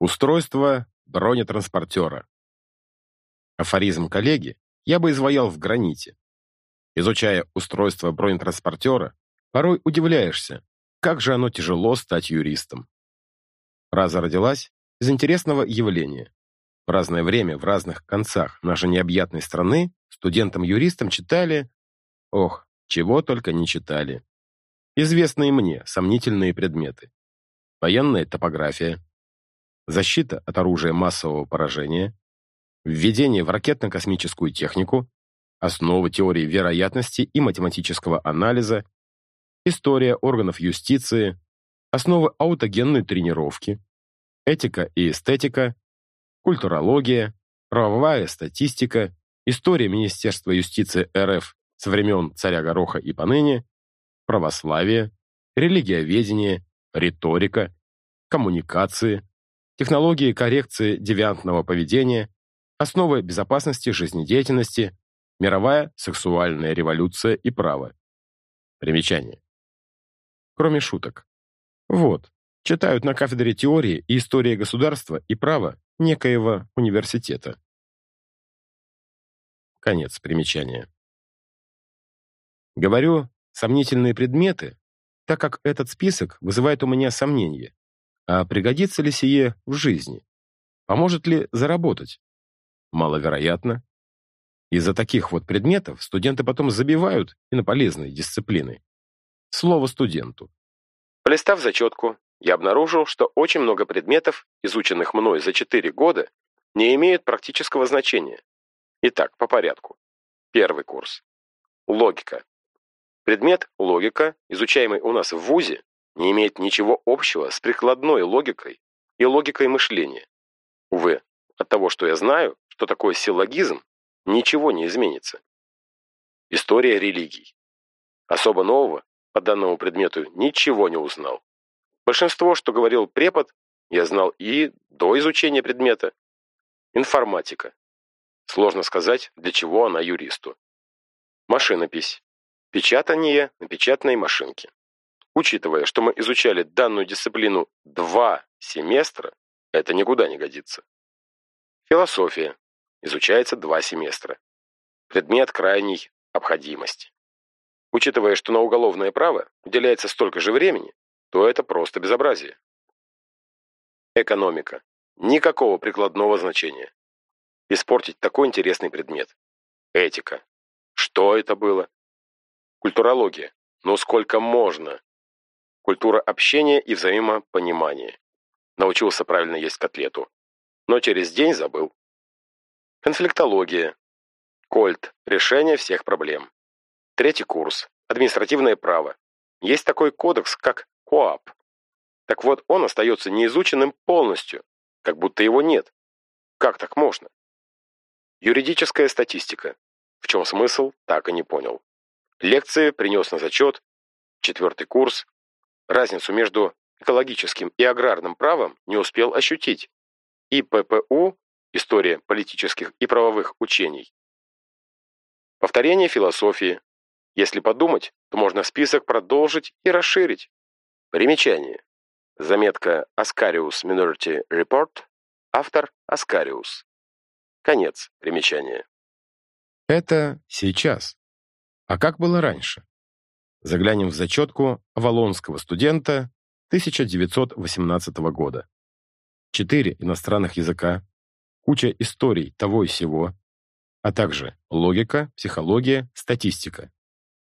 Устройство бронетранспортера. Афоризм коллеги я бы изваял в граните. Изучая устройство бронетранспортера, порой удивляешься, как же оно тяжело стать юристом. Фраза родилась из интересного явления. В разное время в разных концах нашей необъятной страны студентам-юристам читали, ох, чего только не читали. Известные мне сомнительные предметы. Военная топография, защита от оружия массового поражения, введение в ракетно-космическую технику, основы теории вероятности и математического анализа, история органов юстиции, основы аутогенной тренировки, этика и эстетика, культурология, правовая статистика, история Министерства юстиции РФ со времен царя Гороха и поныне, православие, религиоведение, риторика, коммуникации, технологии коррекции девиантного поведения, основы безопасности жизнедеятельности, мировая сексуальная революция и право. Примечание. Кроме шуток. Вот, читают на кафедре теории и истории государства и права некоего университета. Конец примечания. Говорю «сомнительные предметы», так как этот список вызывает у меня сомнения, а пригодится ли сие в жизни? Поможет ли заработать? Маловероятно. Из-за таких вот предметов студенты потом забивают и на полезные дисциплины. Слово студенту. Полистав зачетку, я обнаружил, что очень много предметов, изученных мной за 4 года, не имеют практического значения. Итак, по порядку. Первый курс. Логика. Предмет логика, изучаемый у нас в ВУЗе, не имеет ничего общего с прикладной логикой и логикой мышления. Увы, от того, что я знаю, что такое силлогизм, ничего не изменится. История религий. Особо нового по данному предмету ничего не узнал. Большинство, что говорил препод, я знал и до изучения предмета. Информатика. Сложно сказать, для чего она юристу. Машинопись. Печатание на печатной машинке. Учитывая, что мы изучали данную дисциплину два семестра, это никуда не годится. Философия. Изучается два семестра. Предмет крайней обходимости. Учитывая, что на уголовное право уделяется столько же времени, то это просто безобразие. Экономика. Никакого прикладного значения. Испортить такой интересный предмет. Этика. Что это было? Культурология. Ну сколько можно? Культура общения и взаимопонимания. Научился правильно есть котлету. Но через день забыл. Конфликтология. Кольт. Решение всех проблем. Третий курс. Административное право. Есть такой кодекс, как КОАП. Так вот, он остается неизученным полностью, как будто его нет. Как так можно? Юридическая статистика. В чем смысл, так и не понял. Лекции принес на зачет. Четвертый курс. Разницу между экологическим и аграрным правом не успел ощутить. И ППУ, история политических и правовых учений. Повторение философии. Если подумать, то можно список продолжить и расширить. Примечание. Заметка Ascarius Minority Report. Автор Ascarius. Конец примечания. Это сейчас. А как было раньше? Заглянем в зачетку Авалонского студента 1918 года. Четыре иностранных языка, куча историй того и сего, а также логика, психология, статистика.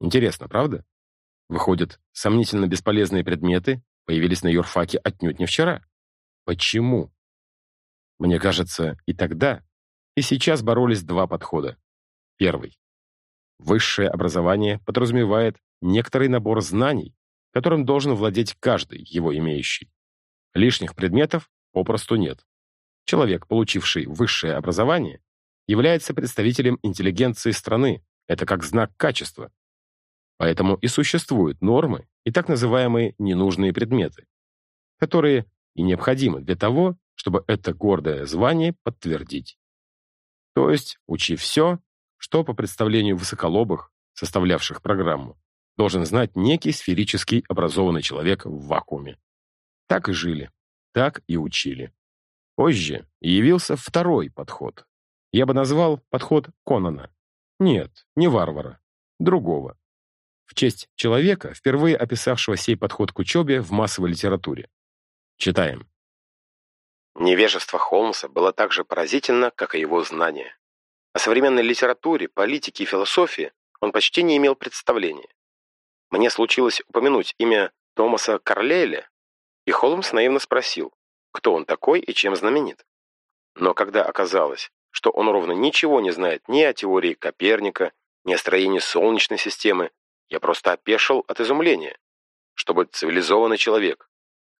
Интересно, правда? Выходит, сомнительно бесполезные предметы появились на юрфаке отнюдь не вчера. Почему? Мне кажется, и тогда, и сейчас боролись два подхода. Первый. Высшее образование подразумевает некоторый набор знаний, которым должен владеть каждый его имеющий. Лишних предметов попросту нет. Человек, получивший высшее образование, является представителем интеллигенции страны. Это как знак качества. Поэтому и существуют нормы и так называемые ненужные предметы, которые и необходимы для того, чтобы это гордое звание подтвердить. То есть учи все, что по представлению высоколобых, составлявших программу, должен знать некий сферический образованный человек в вакууме. Так и жили, так и учили. Позже явился второй подход. Я бы назвал подход Конана. Нет, не варвара. Другого. В честь человека, впервые описавшего сей подход к учебе в массовой литературе. Читаем. Невежество Холмса было так же поразительно, как и его знания. О современной литературе, политике и философии он почти не имел представления. Мне случилось упомянуть имя Томаса Карлейля, и Холмс наивно спросил, кто он такой и чем знаменит. Но когда оказалось, что он ровно ничего не знает ни о теории Коперника, ни о строении Солнечной системы, я просто опешил от изумления. Чтобы цивилизованный человек,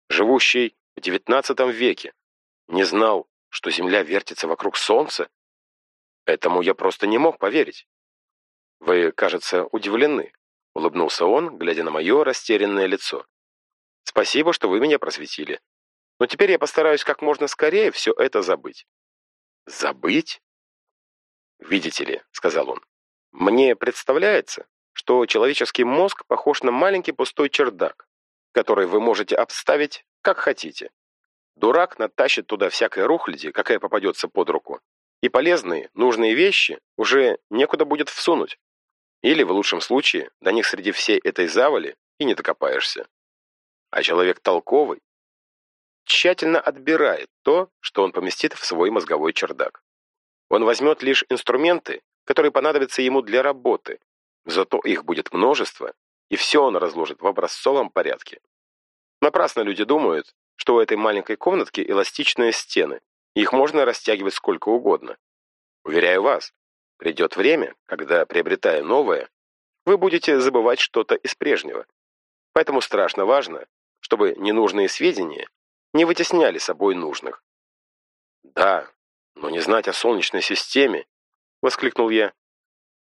живущий в XIX веке, не знал, что Земля вертится вокруг Солнца, этому я просто не мог поверить. Вы, кажется, удивлены, улыбнулся он, глядя на мое растерянное лицо. Спасибо, что вы меня просветили. Но теперь я постараюсь как можно скорее все это забыть. Забыть? Видите ли, сказал он, мне представляется, что человеческий мозг похож на маленький пустой чердак, который вы можете обставить как хотите. Дурак натащит туда всякой рухляди, какая попадется под руку, и полезные, нужные вещи уже некуда будет всунуть. Или, в лучшем случае, до них среди всей этой завали и не докопаешься. А человек толковый тщательно отбирает то, что он поместит в свой мозговой чердак. Он возьмет лишь инструменты, которые понадобятся ему для работы, зато их будет множество, и все он разложит в образцовом порядке. Напрасно люди думают, что у этой маленькой комнатки эластичные стены, их можно растягивать сколько угодно. Уверяю вас, придет время, когда, приобретая новое, вы будете забывать что-то из прежнего. Поэтому страшно важно, чтобы ненужные сведения не вытесняли собой нужных. «Да, но не знать о Солнечной системе!» — воскликнул я.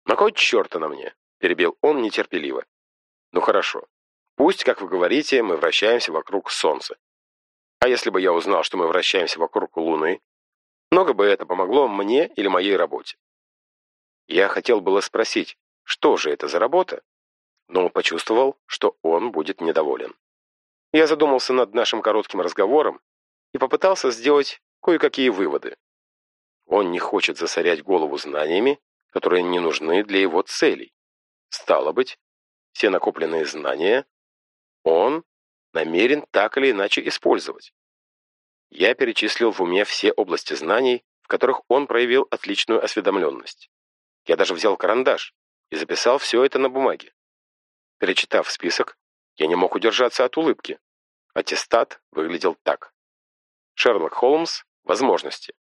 «На кой черта на мне?» — перебил он нетерпеливо. «Ну хорошо. Пусть, как вы говорите, мы вращаемся вокруг Солнца. А если бы я узнал, что мы вращаемся вокруг Луны, много бы это помогло мне или моей работе. Я хотел было спросить, что же это за работа, но почувствовал, что он будет недоволен. Я задумался над нашим коротким разговором и попытался сделать кое-какие выводы. Он не хочет засорять голову знаниями, которые не нужны для его целей. Стало быть, все накопленные знания он намерен так или иначе использовать. Я перечислил в уме все области знаний, в которых он проявил отличную осведомленность. Я даже взял карандаш и записал все это на бумаге. Перечитав список, я не мог удержаться от улыбки. Аттестат выглядел так. Шерлок Холмс. Возможности.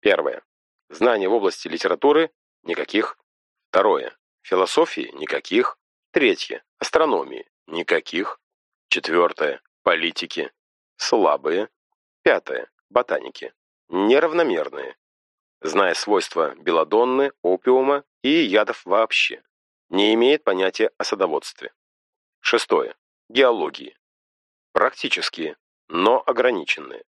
Первое. Знания в области литературы – никаких. Второе. Философии – никаких. Третье. Астрономии – никаких. Четвертое. Политики – слабые. Пятое. Ботаники – неравномерные. Зная свойства белладонны, опиума и ядов вообще, не имеет понятия о садоводстве. Шестое. Геологии. Практические, но ограниченные.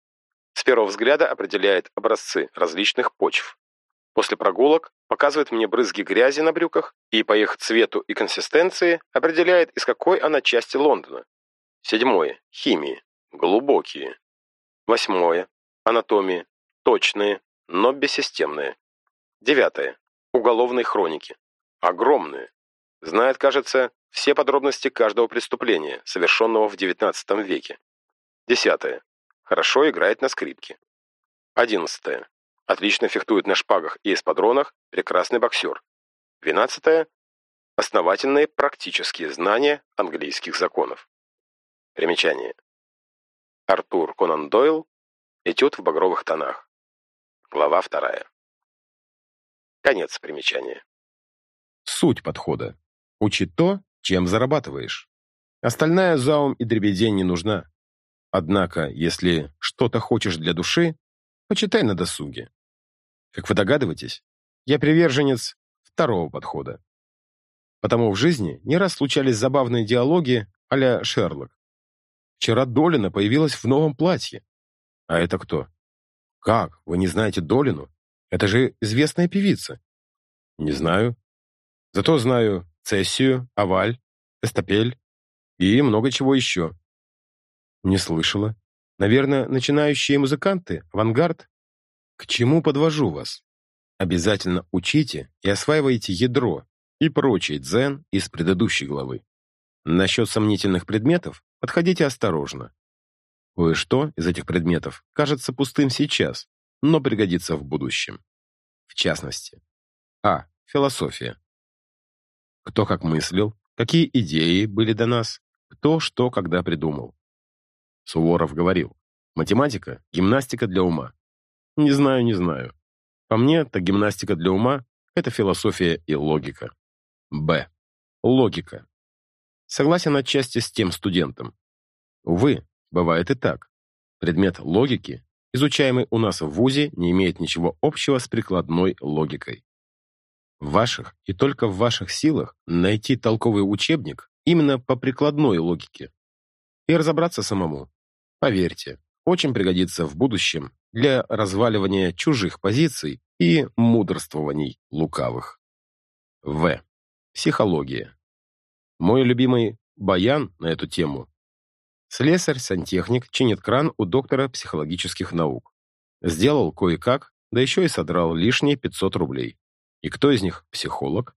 С первого взгляда определяет образцы различных почв. После прогулок показывает мне брызги грязи на брюках и по их цвету и консистенции определяет, из какой она части Лондона. Седьмое. Химии. Глубокие. Восьмое. Анатомии. Точные, но бессистемные. Девятое. Уголовной хроники. Огромные. Знает, кажется, все подробности каждого преступления, совершенного в XIX веке. Десятое. Хорошо играет на скрипке. Одиннадцатое. Отлично фехтует на шпагах и эспадронах, прекрасный боксер. Двенадцатое. Основательные практические знания английских законов. Примечание. Артур Конан Дойл. Этюд в багровых тонах. Глава вторая. Конец примечания. Суть подхода. Учи то, чем зарабатываешь. Остальная заум и дребедень не нужна. Однако, если что-то хочешь для души, почитай на досуге. Как вы догадываетесь, я приверженец второго подхода. Потому в жизни не раз случались забавные диалоги а Шерлок. Вчера Долина появилась в новом платье. А это кто? Как? Вы не знаете Долину? Это же известная певица. Не знаю. Зато знаю Цессию, Аваль, Эстапель и много чего еще. Не слышала. Наверное, начинающие музыканты, авангард? К чему подвожу вас? Обязательно учите и осваивайте ядро и прочий дзен из предыдущей главы. Насчет сомнительных предметов подходите осторожно. Кое-что из этих предметов кажется пустым сейчас, но пригодится в будущем. В частности, а. Философия. Кто как мыслил, какие идеи были до нас, кто что когда придумал. Суворов говорил, математика – гимнастика для ума. Не знаю, не знаю. По мне, так гимнастика для ума – это философия и логика. Б. Логика. Согласен отчасти с тем студентом. Увы, бывает и так. Предмет логики, изучаемый у нас в ВУЗе, не имеет ничего общего с прикладной логикой. В ваших и только в ваших силах найти толковый учебник именно по прикладной логике и разобраться самому. Поверьте, очень пригодится в будущем для разваливания чужих позиций и мудрствований лукавых. В. Психология. Мой любимый баян на эту тему. Слесарь-сантехник чинит кран у доктора психологических наук. Сделал кое-как, да еще и содрал лишние 500 рублей. И кто из них психолог?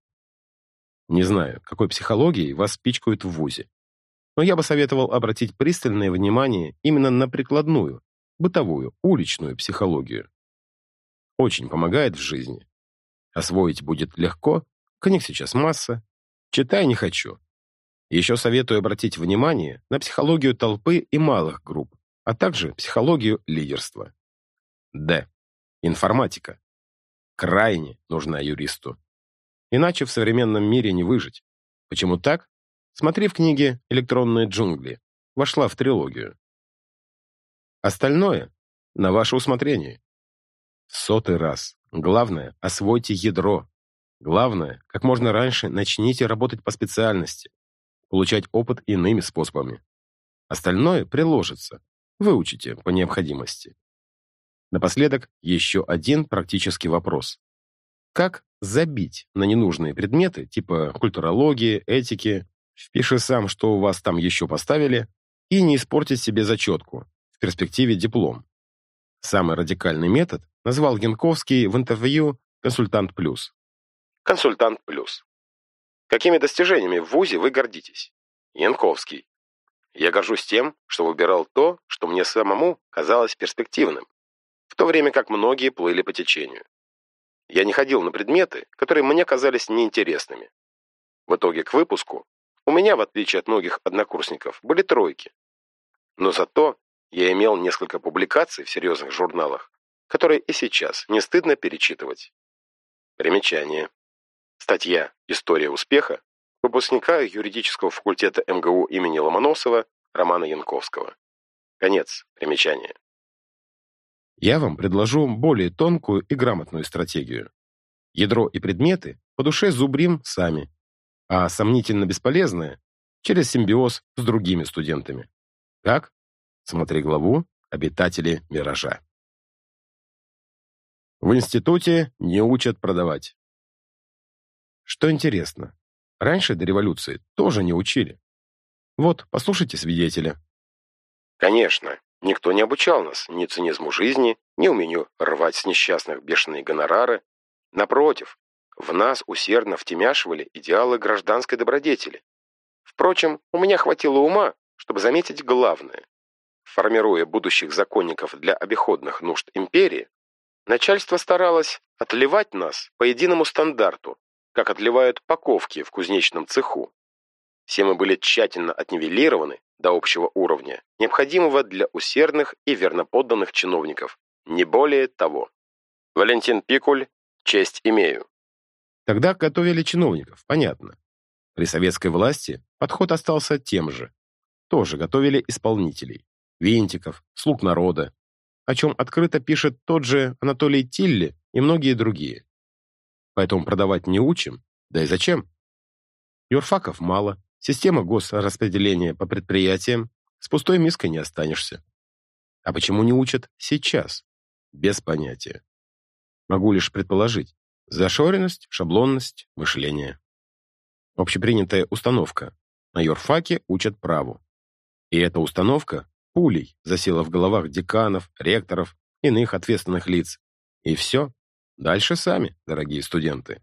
Не знаю, какой психологией вас пичкают в ВУЗе. Но я бы советовал обратить пристальное внимание именно на прикладную, бытовую, уличную психологию. Очень помогает в жизни. Освоить будет легко, книг сейчас масса. Читай не хочу. Еще советую обратить внимание на психологию толпы и малых групп, а также психологию лидерства. Д. Информатика крайне нужна юристу. Иначе в современном мире не выжить. Почему так? Смотри в книге «Электронные джунгли». Вошла в трилогию. Остальное — на ваше усмотрение. сотый раз. Главное — освойте ядро. Главное, как можно раньше начните работать по специальности, получать опыт иными способами. Остальное приложится. Выучите по необходимости. Напоследок еще один практический вопрос. Как забить на ненужные предметы, типа культурологии, этики, впиши сам, что у вас там еще поставили, и не испортить себе зачетку, в перспективе диплом? Самый радикальный метод назвал Янковский в интервью «Консультант плюс». Консультант плюс. Какими достижениями в ВУЗе вы гордитесь? Янковский. Я горжусь тем, что выбирал то, что мне самому казалось перспективным в то время как многие плыли по течению. Я не ходил на предметы, которые мне казались неинтересными. В итоге к выпуску у меня, в отличие от многих однокурсников, были тройки. Но зато я имел несколько публикаций в серьезных журналах, которые и сейчас не стыдно перечитывать. Примечание. Статья «История успеха» выпускника юридического факультета МГУ имени Ломоносова Романа Янковского. Конец примечания. Я вам предложу более тонкую и грамотную стратегию. Ядро и предметы по душе зубрим сами, а сомнительно бесполезное через симбиоз с другими студентами. Как? Смотри главу «Обитатели миража». В институте не учат продавать. Что интересно, раньше до революции тоже не учили. Вот, послушайте свидетеля. Конечно, Никто не обучал нас ни цинизму жизни, ни умению рвать с несчастных бешеные гонорары. Напротив, в нас усердно втемяшивали идеалы гражданской добродетели. Впрочем, у меня хватило ума, чтобы заметить главное. Формируя будущих законников для обиходных нужд империи, начальство старалось отливать нас по единому стандарту, как отливают паковки в кузнечном цеху. Все мы были тщательно отнивелированы до общего уровня, необходимого для усердных и верноподданных чиновников, не более того. Валентин Пикуль, честь имею. Тогда готовили чиновников, понятно. При советской власти подход остался тем же. Тоже готовили исполнителей, винтиков, слуг народа, о чем открыто пишет тот же Анатолий Тилли и многие другие. Поэтому продавать не учим, да и зачем? Юрфаков мало, Система госраспределения по предприятиям, с пустой миской не останешься. А почему не учат сейчас? Без понятия. Могу лишь предположить. Зашоренность, шаблонность, мышление. Общепринятая установка. На юрфаке учат праву. И эта установка пулей засела в головах деканов, ректоров, иных ответственных лиц. И все. Дальше сами, дорогие студенты.